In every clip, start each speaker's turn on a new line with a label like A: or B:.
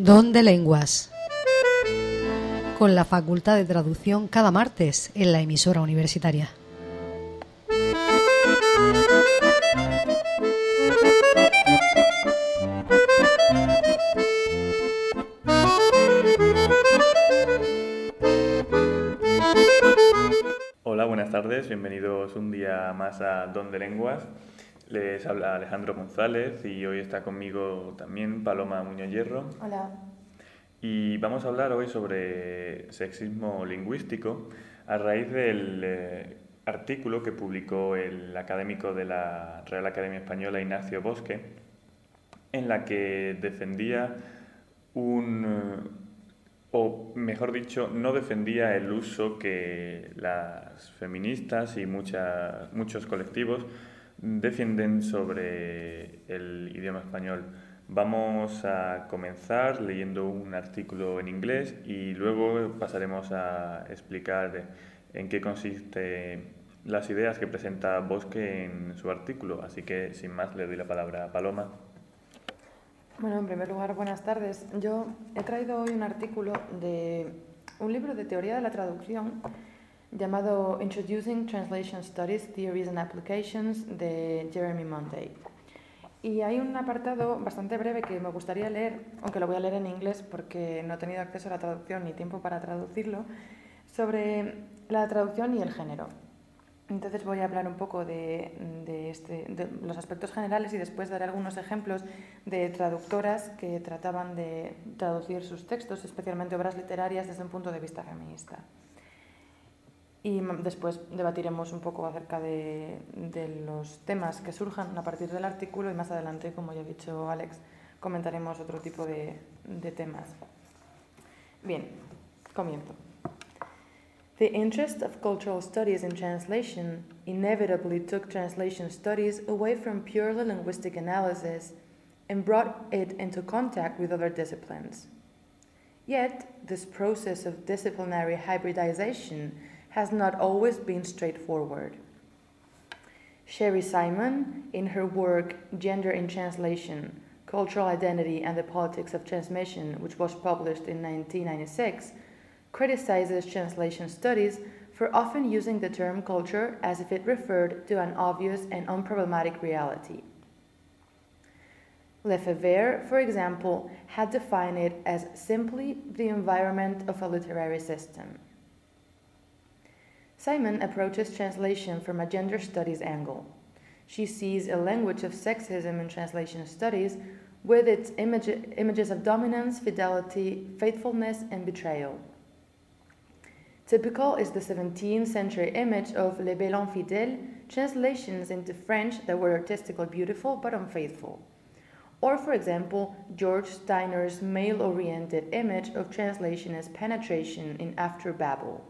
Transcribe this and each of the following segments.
A: Don de Lenguas. Con la Facultad de Traducción cada martes en la emisora universitaria.
B: Hola, buenas tardes, bienvenidos un día más a Don de Lenguas. Les habla Alejandro González y hoy está conmigo también Paloma Muñoz Hierro.
C: Hola.
B: Y vamos a hablar hoy sobre sexismo lingüístico a raíz del eh, artículo que publicó el académico de la Real Academia Española Ignacio Bosque, en la que defendía un, eh, o mejor dicho, no defendía el uso que las feministas y muchas, muchos colectivos defienden sobre el idioma español. Vamos a comenzar leyendo un artículo en inglés y luego pasaremos a explicar en qué consiste las ideas que presenta Bosque en su artículo. Así que, sin más, le doy la palabra a Paloma.
C: Bueno, en primer lugar, buenas tardes. Yo he traído hoy un artículo de un libro de teoría de la traducción llamado Introducing Translation Studies, Theories and Applications de Jeremy Monday. Y hay un apartado bastante breve que me gustaría leer, aunque lo voy a leer en inglés porque no he tenido acceso a la traducción ni tiempo para traducirlo, sobre la traducción y el género. Entonces voy a hablar un poco de, de, este, de, los aspectos generales y después daré algunos ejemplos de traductoras que trataban de traducir sus textos, especialmente obras literarias, desde un punto de vista feminista. Y después debatiremos un poco acerca de, de, los temas que surjan a partir del artículo y más adelante, como ya ha dicho Alex, comentaremos otro tipo de, de temas. Bien, comienzo. The interest of cultural studies in translation inevitably took translation studies away from purely linguistic analysis and brought it into contact with other disciplines. Yet, this process of disciplinary hybridization has not always been straightforward. Sherry Simon, in her work Gender in Translation Cultural Identity and the Politics of Transmission, which was published in 1996, criticizes translation studies for often using the term culture as if it referred to an obvious and unproblematic reality. Lefebvre, for example, had defined it as simply the environment of a literary system. Simon approaches translation from a gender studies angle. She sees a language of sexism in translation studies with its image, images of dominance, fidelity, faithfulness, and betrayal. Typical is the 17th century image of Les Belles Infidèles, translations into French that were artistically beautiful but unfaithful. Or, for example, George Steiner's male oriented image of translation as penetration in After Babel.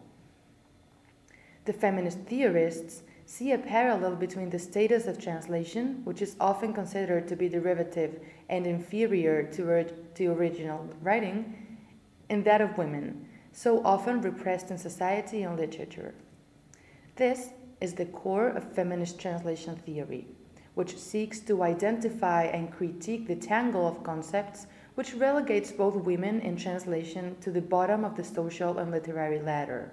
C: The feminist theorists see a parallel between the status of translation, which is often considered to be derivative and inferior to, to original writing, and that of women, so often repressed in society and literature. This is the core of feminist translation theory, which seeks to identify and critique the tangle of concepts which relegates both women in translation to the bottom of the social and literary ladder.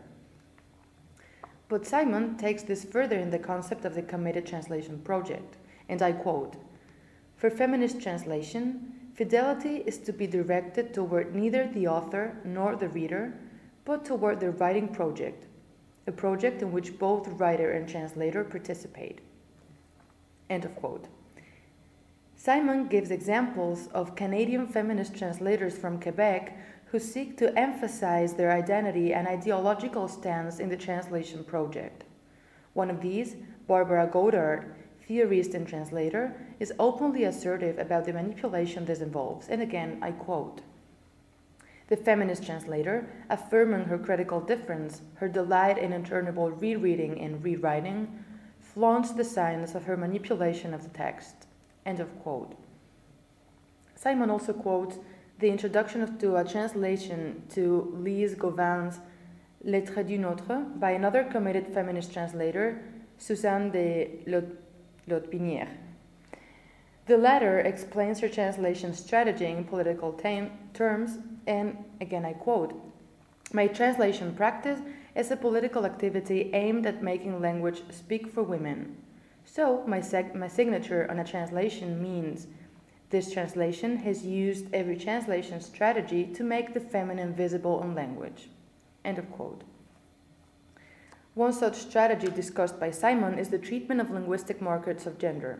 C: But Simon takes this further in the concept of the committed translation project, and I quote For feminist translation, fidelity is to be directed toward neither the author nor the reader, but toward the writing project, a project in which both writer and translator participate. End of quote. Simon gives examples of Canadian feminist translators from Quebec who seek to emphasize their identity and ideological stance in the translation project. One of these, Barbara Goddard, theorist and translator, is openly assertive about the manipulation this involves, and again, I quote The feminist translator, affirming her critical difference, her delight in interminable rereading and rewriting, flaunts the signs of her manipulation of the text. End of quote. Simon also quotes the introduction of, to a translation to Lise Gauvin's Les Traits du Notre by another committed feminist translator, Suzanne de Lotbinière. The latter explains her translation strategy in political terms, and again I quote My translation practice is a political activity aimed at making language speak for women. So, my, my signature on a translation means this translation has used every translation strategy to make the feminine visible in language. End of quote. One such strategy discussed by Simon is the treatment of linguistic markers of gender.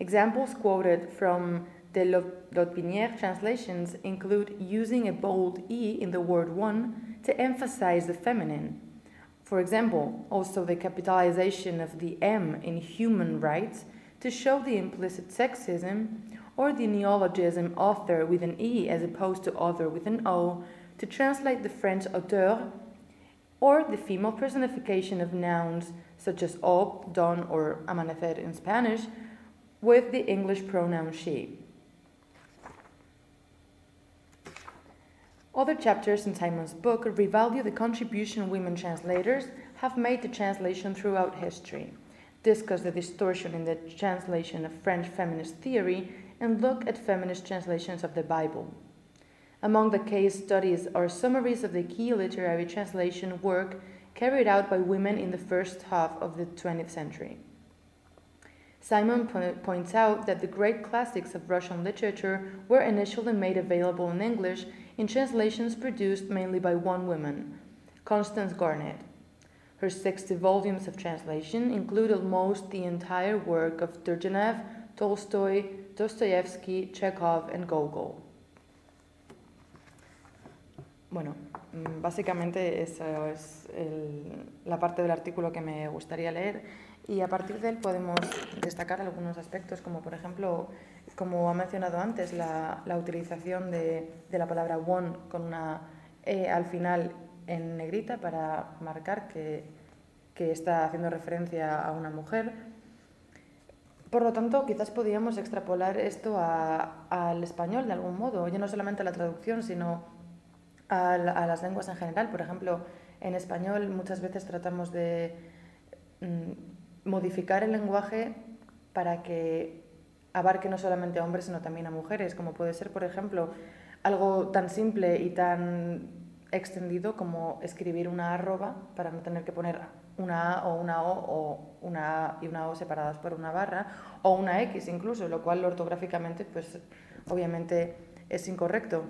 C: Examples quoted from the Lotbinière translations include using a bold E in the word one to emphasize the feminine. For example, also the capitalization of the M in human rights to show the implicit sexism, or the neologism author with an E as opposed to author with an O to translate the French auteur, or the female personification of nouns such as op, don, or amanecer in Spanish with the English pronoun she. Other chapters in Simon's book revalue the contribution women translators have made to translation throughout history, discuss the distortion in the translation of French feminist theory, and look at feminist translations of the Bible. Among the case studies are summaries of the key literary translation work carried out by women in the first half of the 20th century. Simon po- points out that the great classics of Russian literature were initially made available in English in translations produced mainly by one woman, Constance Garnett. Her 60 volumes of translation include almost the entire work of Turgenev, Tolstoy, Dostoevsky, Chekhov, and Gogol. Bueno, mm, básicamente esa es la parte del artículo que me gustaría leer y a partir de él podemos destacar algunos aspectos, como por ejemplo, como ha mencionado antes, la, utilización de, la palabra one con una E al final en negrita para marcar que está haciendo referencia a una mujer. Por lo tanto, quizás podríamos extrapolar esto al español de algún modo, ya no solamente a la traducción, sino a las lenguas en general. Por ejemplo, en español muchas veces tratamos de mm, modificar el lenguaje para que abarque no solamente a hombres, sino también a mujeres, como puede ser, por ejemplo, algo tan simple y tan extendido como escribir una arroba para no tener que poner una A o una O o una A y una O separadas por una barra o una X incluso, lo cual ortográficamente pues obviamente es incorrecto.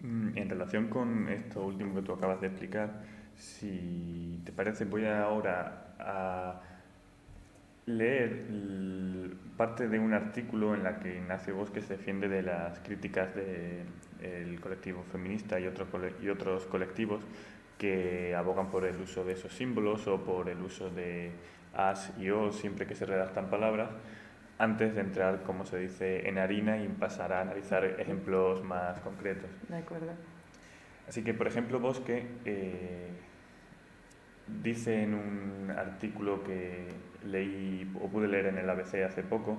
B: Mm, En relación con esto último que tú acabas de explicar, si te parece, voy ahora a leer parte de un artículo en la que Ignacio Bosques defiende de las críticas del colectivo feminista y, otro y otros colectivos que abogan por el uso de esos símbolos o por el uso de as y os siempre que se redactan palabras antes de entrar, como se dice, en harina y pasar a analizar ejemplos más concretos.
C: De acuerdo.
B: Así que, por ejemplo, Bosque eh, dice en un artículo que leí o pude leer en el ABC hace poco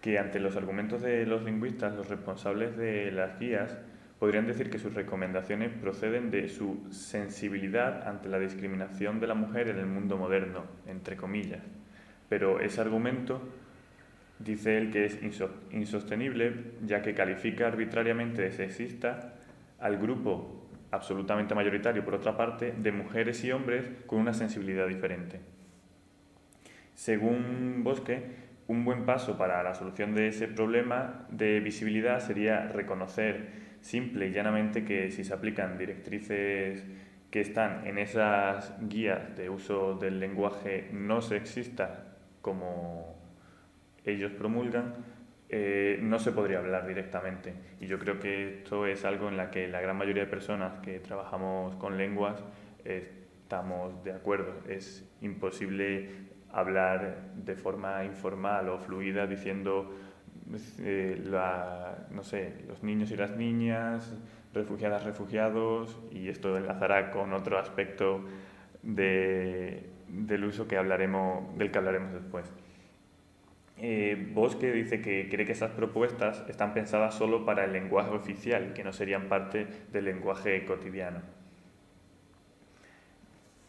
B: que ante los argumentos de los lingüistas, los responsables de las guías podrían decir que sus recomendaciones proceden de su sensibilidad ante la discriminación de la mujer en el mundo moderno, entre comillas. Pero ese argumento dice él que es inso- insostenible ya que califica arbitrariamente de sexista al grupo absolutamente mayoritario, por otra parte, de mujeres y hombres con una sensibilidad diferente. Según Bosque, un buen paso para la solución de ese problema de visibilidad sería reconocer simple y llanamente que si se aplican directrices que están en esas guías de uso del lenguaje no sexista como ellos promulgan, eh, no se podría hablar directamente. Y yo creo que esto es algo en la que la gran mayoría de personas que trabajamos con lenguas estamos de acuerdo. Es imposible hablar de forma informal o fluida diciendo, eh, no sé, los niños y las niñas, refugiadas, refugiados, y esto enlazará con otro aspecto de- del uso que hablaremos, del que hablaremos después. Eh, Bosque dice que cree que esas propuestas están pensadas solo para el lenguaje oficial que no serían parte del lenguaje cotidiano.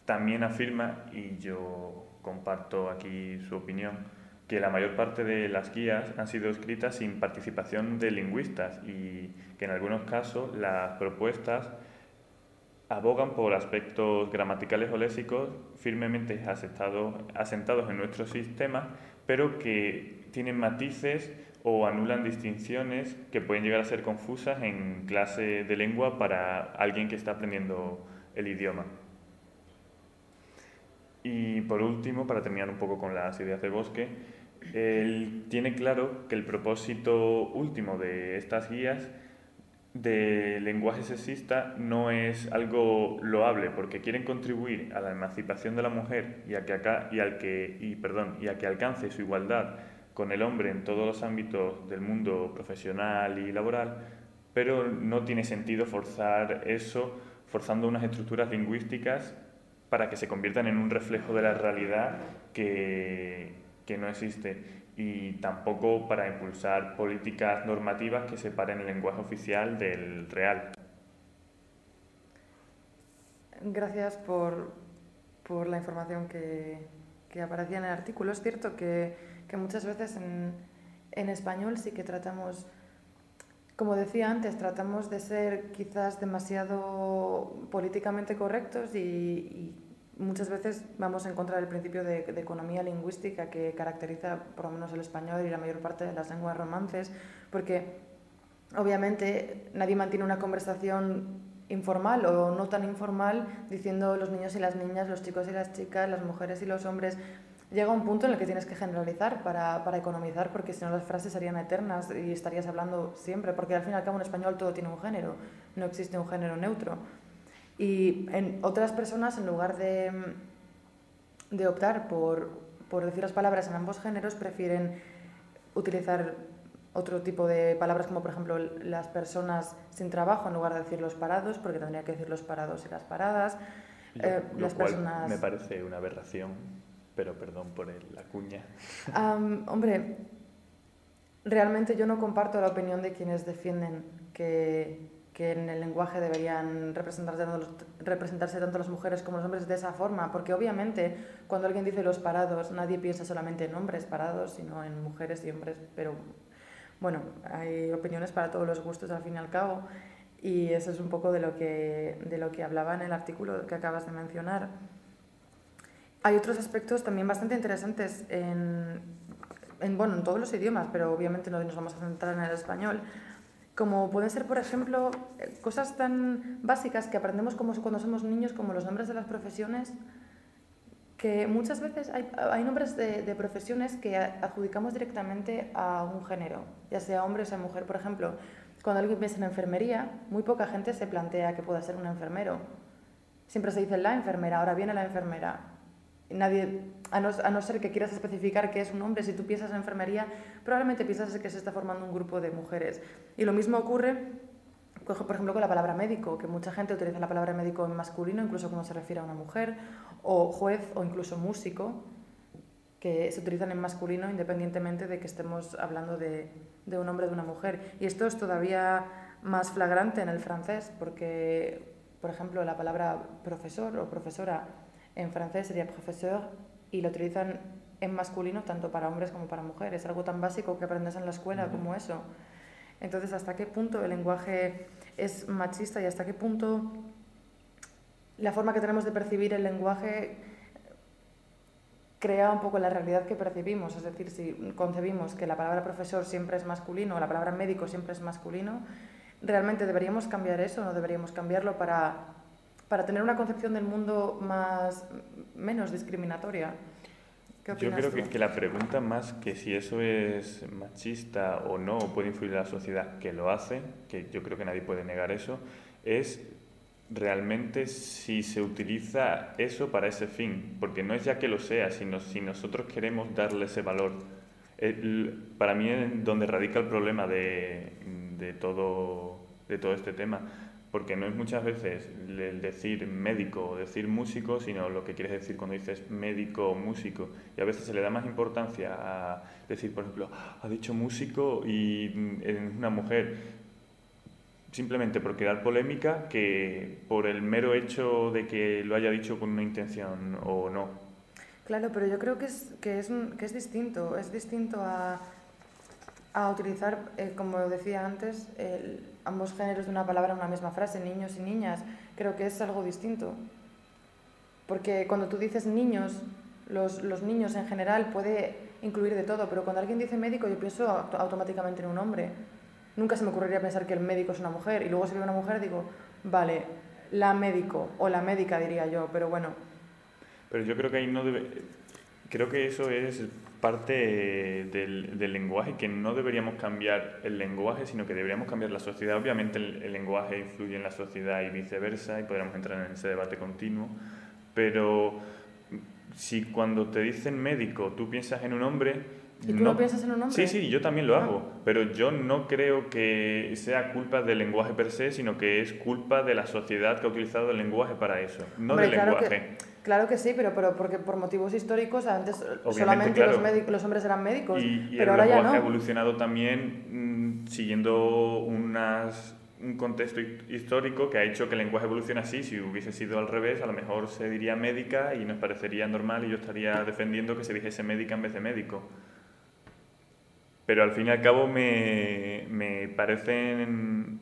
B: También afirma, y yo comparto aquí su opinión, que la mayor parte de las guías han sido escritas sin participación de lingüistas y que en algunos casos las propuestas abogan por aspectos gramaticales o léxicos firmemente asentados en nuestro sistema, pero que tienen matices o anulan distinciones que pueden llegar a ser confusas en clase de lengua para alguien que está aprendiendo el idioma. Y por último, para terminar un poco con las ideas de Bosque, él tiene claro que el propósito último de estas guías de lenguaje sexista no es algo loable porque quieren contribuir a la emancipación de la mujer y a que acá y al que y perdón y a que alcance su igualdad con el hombre en todos los ámbitos del mundo profesional y laboral, pero no tiene sentido forzar eso forzando unas estructuras lingüísticas para que se conviertan en un reflejo de la realidad que, que no existe y tampoco para impulsar políticas normativas que separen el lenguaje oficial del real.
C: Gracias por, por la información que, que, aparecía en el artículo. Es cierto que, que muchas veces en, en, español sí que tratamos, como decía antes, tratamos de ser quizás demasiado políticamente correctos y, y muchas veces vamos en contra del principio de, economía lingüística que caracteriza por lo menos el español y la mayor parte de las lenguas romances, porque obviamente nadie mantiene una conversación informal o no tan informal diciendo los niños y las niñas, los chicos y las chicas, las mujeres y los hombres. Llega un punto en el que tienes que generalizar para, para economizar, porque si no las frases serían eternas y estarías hablando siempre, porque al fin y al cabo en español todo tiene un género, no existe un género neutro. Y en otras personas, en lugar de, de optar por, por decir las palabras en ambos géneros, prefieren utilizar otro tipo de palabras como por ejemplo las personas sin trabajo en lugar de decir los parados, porque tendría que decir los parados y las paradas.
B: Eh, las personas... me parece una aberración, pero perdón por la cuña.
C: hombre, realmente yo no comparto la opinión de quienes defienden que que en el lenguaje deberían representarse tanto, representarse tanto las mujeres como los hombres de esa forma, porque obviamente cuando alguien dice los parados, nadie piensa solamente en hombres parados, sino en mujeres y hombres, pero bueno, hay opiniones para todos los gustos al fin y al cabo, y eso es un poco de lo que, de lo que hablaba en el artículo que acabas de mencionar. Hay otros aspectos también bastante interesantes en, en, bueno, en todos los idiomas, pero obviamente no nos vamos a centrar en el español como pueden ser, por ejemplo, eh, cosas tan básicas que aprendemos como cuando somos niños, como los nombres de las profesiones, que muchas veces hay, hay nombres de, profesiones que adjudicamos directamente a un género, ya sea hombre o sea mujer. Por ejemplo, cuando alguien piensa en enfermería, muy poca gente se plantea que pueda ser un enfermero. Siempre se dice la enfermera, ahora viene la enfermera nadie, a no, a no, ser que quieras especificar qué es un hombre, si tú piensas en enfermería, probablemente piensas que se está formando un grupo de mujeres. Y lo mismo ocurre, por ejemplo, con la palabra médico, que mucha gente utiliza la palabra médico en masculino, incluso cuando se refiere a una mujer, o juez o incluso músico, que se utilizan en masculino independientemente de que estemos hablando de, de un hombre o de una mujer. Y esto es todavía más flagrante en el francés, porque, por ejemplo, la palabra profesor o profesora en francés sería professeur y lo utilizan en masculino tanto para hombres como para mujeres. Algo tan básico que aprendes en la escuela como eso. Entonces, ¿hasta qué punto el lenguaje es machista y hasta qué punto la forma que tenemos de percibir el lenguaje crea un poco la realidad que percibimos? Es decir, si concebimos que la palabra profesor siempre es masculino o la palabra médico siempre es masculino, ¿realmente deberíamos cambiar eso o no deberíamos cambiarlo para para tener una concepción del mundo más menos discriminatoria.
B: Yo creo que, que, la pregunta más que si eso es machista o no, o puede influir en la sociedad, que lo hace, que yo creo que nadie puede negar eso, es realmente si se utiliza eso para ese fin, porque no es ya que lo sea, sino si nosotros queremos darle ese valor. para mí es donde radica el problema de, de, todo, de todo este tema porque no es muchas veces el decir médico o decir músico, sino lo que quieres decir cuando dices médico o músico. Y a veces se le da más importancia a decir, por ejemplo, ha dicho músico y mm, es una mujer, simplemente por crear polémica, que por el mero hecho de que lo haya dicho con una intención o no.
C: Claro, pero yo creo que es, que es, que es distinto, es distinto a, a utilizar, eh, como decía antes, ambos géneros de una palabra en una misma frase, niños y niñas. Creo que es algo distinto. Porque cuando tú dices niños, los, los niños en general puede incluir de todo, pero cuando alguien dice médico yo pienso automáticamente en un hombre. Nunca se me ocurriría pensar que el médico es una mujer y luego si veo una mujer digo, vale, la médico o la médica diría yo, pero bueno,
B: pero yo creo que ahí no debe... Creo que eso es parte del, del, lenguaje, que no deberíamos cambiar el lenguaje, sino que deberíamos cambiar la sociedad. Obviamente el, lenguaje influye en la sociedad y viceversa, y podríamos entrar en ese debate continuo, pero si cuando te dicen médico tú piensas en un hombre...
C: ¿Y tú no, piensas en un hombre?
B: Sí, sí, yo también lo ah. hago, pero yo no creo que sea culpa del lenguaje per se, sino que es culpa de la sociedad que ha utilizado el lenguaje para eso, no del lenguaje.
C: Claro que sí, pero, pero porque por motivos históricos antes solamente los, los, hombres eran médicos,
B: y,
C: pero
B: el
C: ahora ya
B: no. ha evolucionado también mm, siguiendo unas, un contexto histórico que ha hecho que el lenguaje evolucione así. Si hubiese sido al revés, a lo mejor se diría médica y nos parecería normal y yo estaría defendiendo que se dijese médica en vez de médico. Pero al fin y al cabo me, me parecen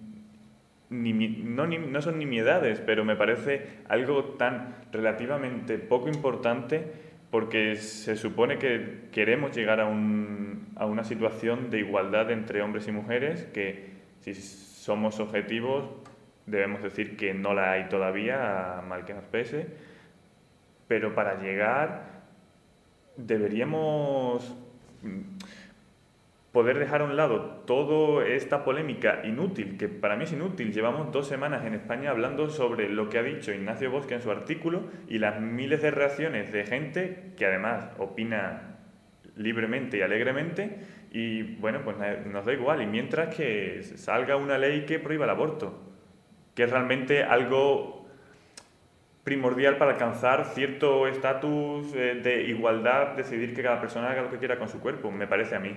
B: no, no son nimiedades, pero me parece algo tan relativamente poco importante porque se supone que queremos llegar a, a una situación de igualdad entre hombres y mujeres, que si somos objetivos debemos decir que no la hay todavía, mal que nos pese, pero para llegar deberíamos poder dejar a un lado toda esta polémica inútil, que para mí es inútil. Llevamos dos semanas en España hablando sobre lo que ha dicho Ignacio Bosque en su artículo y las miles de reacciones de gente que además opina libremente y alegremente y bueno, pues nos da igual. Y mientras que salga una ley que prohíba el aborto, que es realmente algo primordial para alcanzar cierto estatus eh, de igualdad, decidir que cada persona haga lo que quiera con su cuerpo, me parece a mí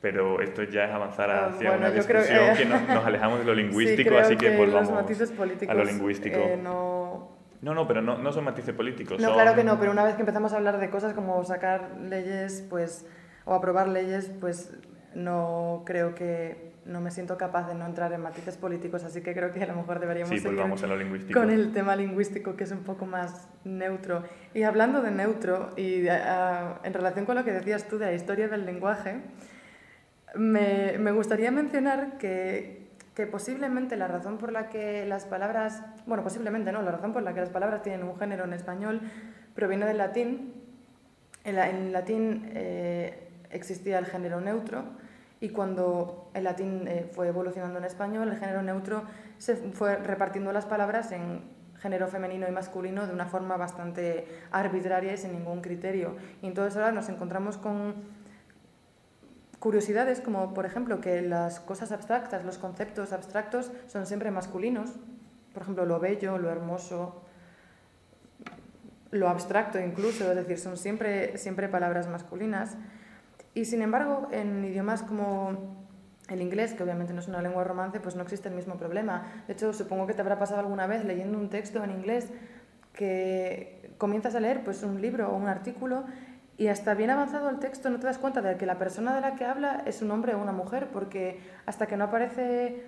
B: pero esto ya es avanzar ah, hacia una discusión que, nos, alejamos de lo lingüístico, así que, volvamos a lo lingüístico.
C: Eh, no...
B: no... no, pero no, no son matices políticos.
C: No, claro que no, pero una vez que empezamos a hablar de cosas como sacar leyes, pues, o aprobar leyes, pues no creo que no me siento capaz de no entrar en matices políticos, así que creo que a lo mejor deberíamos
B: sí, seguir a lo lingüístico.
C: con el tema lingüístico, que es un poco más neutro. Y hablando de neutro, y en relación con lo que decías tú de la historia del lenguaje, me, me gustaría mencionar que, que, posiblemente la razón por la que las palabras, bueno, posiblemente no, la razón por la que las palabras tienen un género en español proviene del latín. En, en latín eh, existía el género neutro y cuando el latín eh, fue evolucionando en español, el género neutro se fue repartiendo las palabras en género femenino y masculino de una forma bastante arbitraria y sin ningún criterio. Y entonces ahora nos encontramos con curiosidades como, por ejemplo, que las cosas abstractas, los conceptos abstractos son siempre masculinos. Por ejemplo, lo bello, lo hermoso, lo abstracto incluso, es decir, son siempre, siempre palabras masculinas. Y sin embargo, en idiomas como el inglés, que obviamente no es una lengua romance, pues no existe el mismo problema. De hecho, supongo que te habrá pasado alguna vez leyendo un texto en inglés que comienzas a leer pues un libro o un artículo y hasta bien avanzado el texto no te das cuenta de que la persona de la que habla es un hombre o una mujer, porque hasta que no aparece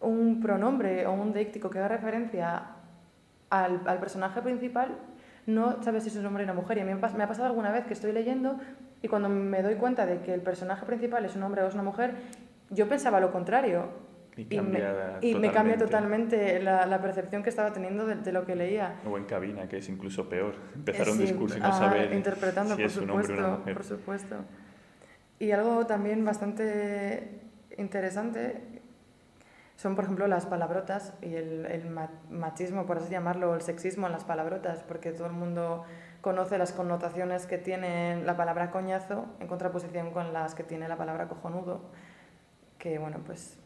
C: un pronombre o un díctico que haga referencia al, al personaje principal, no sabes si es un hombre o una mujer. Y a mí me ha pasado alguna vez que estoy leyendo y cuando me doy cuenta de que el personaje principal es un hombre o es una mujer, yo pensaba lo contrario.
B: Y, me,
C: y me, cambia totalmente la, la, percepción que estaba teniendo de, de, lo que leía.
B: O en cabina, que es incluso peor. Empezar un discurso y no saber
C: interpretando,
B: si
C: por
B: es
C: supuesto,
B: un hombre o una mujer.
C: Por supuesto. Y algo también bastante interesante son, por ejemplo, las palabrotas y el, el machismo, por así llamarlo, el sexismo en las palabrotas, porque todo el mundo conoce las connotaciones que tiene la palabra coñazo en contraposición con las que tiene la palabra cojonudo, que, bueno, pues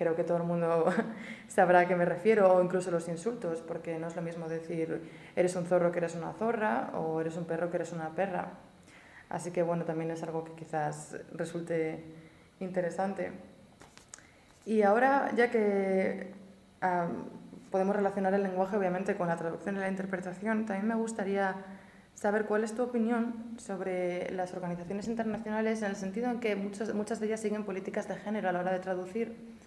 C: creo que todo el mundo sabrá a qué me refiero, o incluso los insultos, porque no es lo mismo decir eres un zorro que eres una zorra o eres un perro que eres una perra. Así que bueno, también es algo que quizás resulte interesante. Y ahora, ya que podemos relacionar el lenguaje obviamente con la traducción y la interpretación, también me gustaría saber cuál es tu opinión sobre las organizaciones internacionales en el sentido en que muchas, muchas de ellas siguen políticas de género a la hora de traducir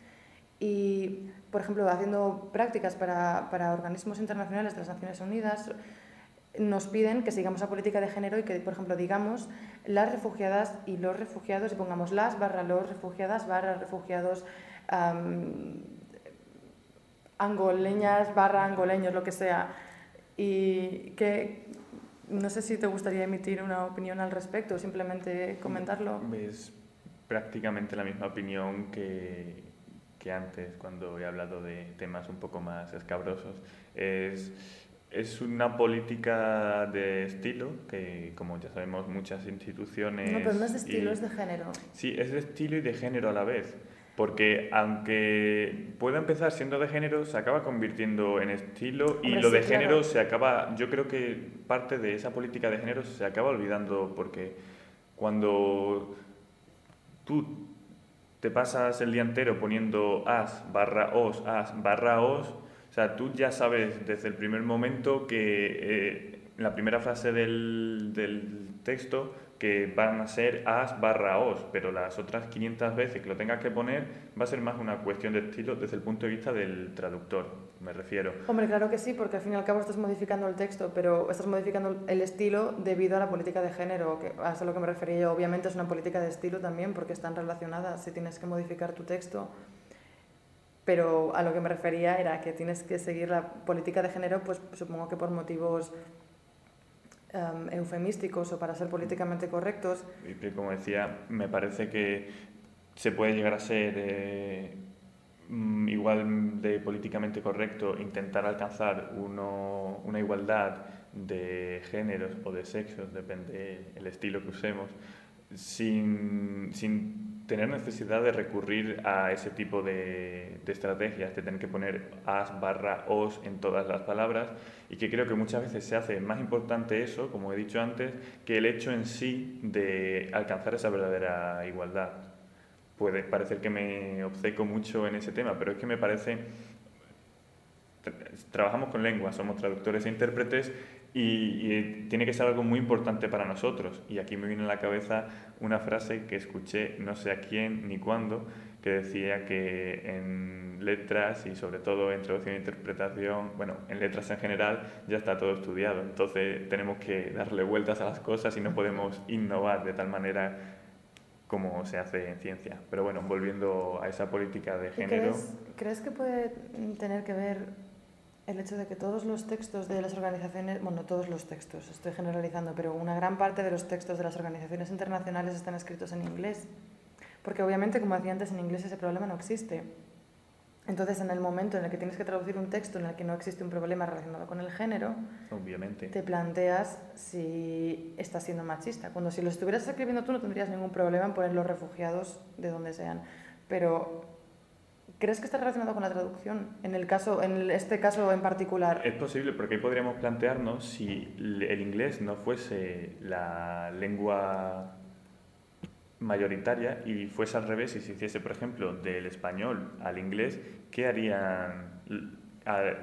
C: y, por ejemplo, haciendo prácticas para, para organismos internacionales de las Naciones Unidas, nos piden que sigamos la política de género y que, por ejemplo, digamos las refugiadas y los refugiados y pongamos las barra los refugiadas barra refugiados angoleñas barra angoleños, lo que sea. Y que no sé si te gustaría emitir una opinión al respecto o simplemente comentarlo.
B: Es prácticamente la misma opinión que, que antes, cuando he hablado de temas un poco más escabrosos. Es es una política de estilo que, como ya sabemos, muchas instituciones...
C: No, pero no es de estilo, es de género.
B: Sí, es de estilo y de género a la vez. Porque aunque pueda empezar siendo de género, se acaba convirtiendo en estilo y lo de género se acaba, yo creo que parte de esa política de género se acaba olvidando porque cuando tú te pasas el día entero poniendo as barra os, as barra os, o sea, tú ya sabes desde el primer momento que eh, la primera frase del, del, texto que van a ser as barra os, pero las otras 500 veces que lo tengas que poner va a ser más una cuestión de estilo desde el punto de vista del traductor, me refiero.
C: Hombre, claro que sí, porque al fin y al cabo estás modificando el texto, pero estás modificando el estilo debido a la política de género, que a eso a lo que me refería yo. Obviamente es una política de estilo también, porque están relacionadas. Si tienes que modificar tu texto pero a lo que me refería era que tienes que seguir la política de género, pues supongo que por motivos em, eufemísticos o para ser políticamente correctos.
B: Y como decía, me parece que se puede llegar a ser eh, mm, igual de políticamente correcto intentar alcanzar una igualdad de géneros o de sexos, depende el estilo que usemos, sin, sin tener necesidad de recurrir a ese tipo de, de, estrategias, de tener que poner as barra os en todas las palabras y que creo que muchas veces se hace más importante eso, como he dicho antes, que el hecho en sí de alcanzar esa verdadera igualdad. Puede parecer que me obceco mucho en ese tema, pero es que me parece... Trabajamos con lengua, somos traductores e intérpretes y, tiene que ser algo muy importante para nosotros. Y aquí me viene a la cabeza una frase que escuché no sé a quién ni cuándo, que decía que en letras y sobre todo en traducción e interpretación, bueno, en letras en general ya está todo estudiado. Entonces tenemos que darle vueltas a las cosas y no podemos innovar de tal manera como se hace en ciencia. Pero bueno, volviendo a esa política de género.
C: ¿Crees, ¿Crees que puede tener que ver el hecho de que todos los textos de las organizaciones, bueno, todos los textos, estoy generalizando, pero una gran parte de los textos de las organizaciones internacionales están escritos en inglés. Porque obviamente, como decía antes, en inglés ese problema no existe. Entonces, en el momento en el que tienes que traducir un texto en el que no existe un problema relacionado con el género,
B: obviamente.
C: te planteas si estás siendo machista. Cuando si lo estuvieras escribiendo tú no tendrías ningún problema en poner los refugiados de donde sean. Pero ¿Crees que está relacionado con la traducción en, el caso, en este caso en particular?
B: Es posible, porque ahí podríamos plantearnos si el inglés no fuese la lengua mayoritaria y fuese al revés y se hiciese, por ejemplo, del español al inglés, ¿qué harían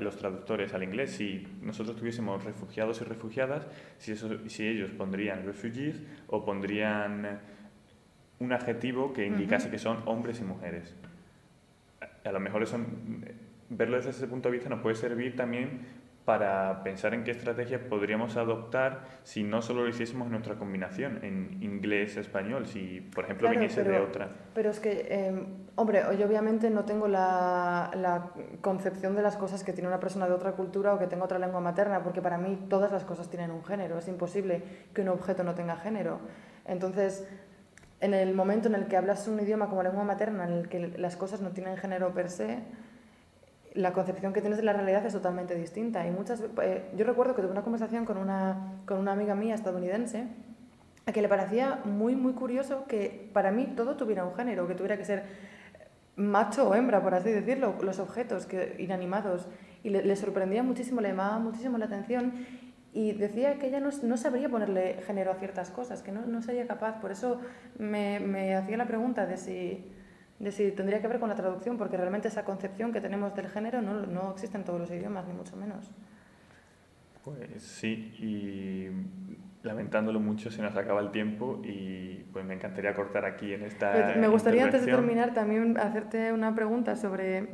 B: los traductores al inglés? Si nosotros tuviésemos refugiados y refugiadas, si, eso, si ellos pondrían refugees o pondrían un adjetivo que indicase que son hombres y mujeres a lo mejor eso, verlo desde ese punto de vista nos puede servir también para pensar en qué estrategias podríamos adoptar si no solo lo hiciésemos en nuestra combinación, en inglés-español, si por ejemplo viniese de otra.
C: Pero es que, eh, hombre, yo obviamente no tengo la, la, concepción de las cosas que tiene una persona de otra cultura o que tenga otra lengua materna, porque para mí todas las cosas tienen un género, es imposible que un objeto no tenga género. Entonces, en el momento en el que hablas un idioma como lengua materna, en el que las cosas no tienen género per se, la concepción que tienes de la realidad es totalmente distinta. Y muchas, eh, yo recuerdo que tuve una conversación con una, con una amiga mía estadounidense a que le parecía muy, muy curioso que para mí todo tuviera un género, que tuviera que ser macho o hembra, por así decirlo, los objetos que, inanimados. Y le, le sorprendía muchísimo, le llamaba muchísimo la atención y decía que ella no, no, sabría ponerle género a ciertas cosas, que no, no sería capaz. Por eso me, me, hacía la pregunta de si, de si tendría que ver con la traducción, porque realmente esa concepción que tenemos del género no, no existe en todos los idiomas, ni mucho menos.
B: Pues sí, y lamentándolo mucho se nos acaba el tiempo y pues me encantaría cortar aquí en esta
C: Pues me gustaría antes de terminar también hacerte una pregunta sobre,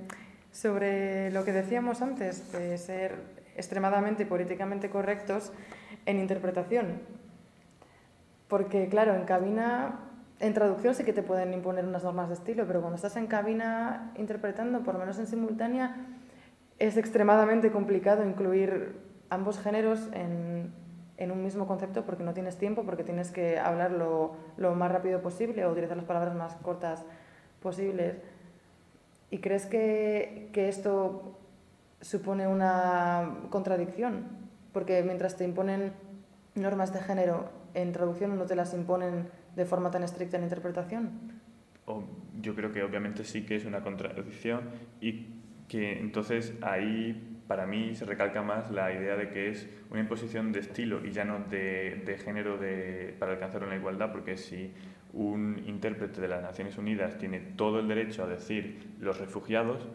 C: sobre lo que decíamos antes, de ser extremadamente políticamente correctos en interpretación. Porque claro, en cabina, en traducción sí que te pueden imponer unas normas de estilo, pero cuando estás en cabina interpretando, por lo menos en simultánea, es extremadamente complicado incluir ambos géneros en, un mismo concepto porque no tienes tiempo, porque tienes que hablar lo, más rápido posible o utilizar las palabras más cortas posibles. ¿Y crees que esto supone una contradicción? Porque mientras te imponen normas de género en traducción, no te las imponen de forma tan estricta en interpretación.
B: Yo creo que obviamente sí que es una contradicción y que entonces ahí para mí se recalca más la idea de que es una imposición de estilo y ya no de, de género de, para alcanzar una igualdad, porque si un intérprete de las Naciones Unidas tiene todo el derecho a decir los refugiados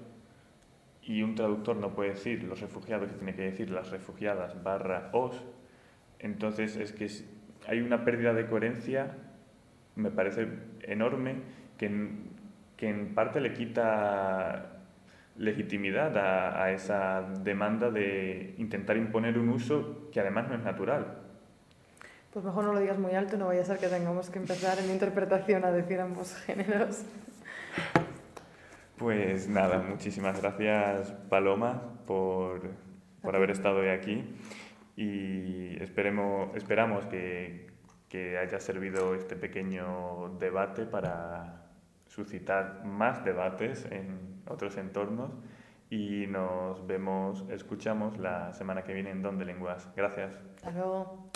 B: y un traductor no puede decir los refugiados y tiene que decir las refugiadas barra os, entonces es que hay una pérdida de coherencia me parece enorme que en, que en parte le quita legitimidad a, a esa demanda de intentar imponer un uso que además no es natural.
C: Pues mejor no lo digas muy alto, no vaya a ser que tengamos que empezar en interpretación a decir ambos géneros.
B: Pues nada, muchísimas gracias Paloma por, por haber estado hoy aquí y esperemos, esperamos que, que haya servido este pequeño debate para suscitar más debates en otros entornos y nos vemos, escuchamos la semana que viene en Don de Lenguas. Gracias.
C: Hasta luego.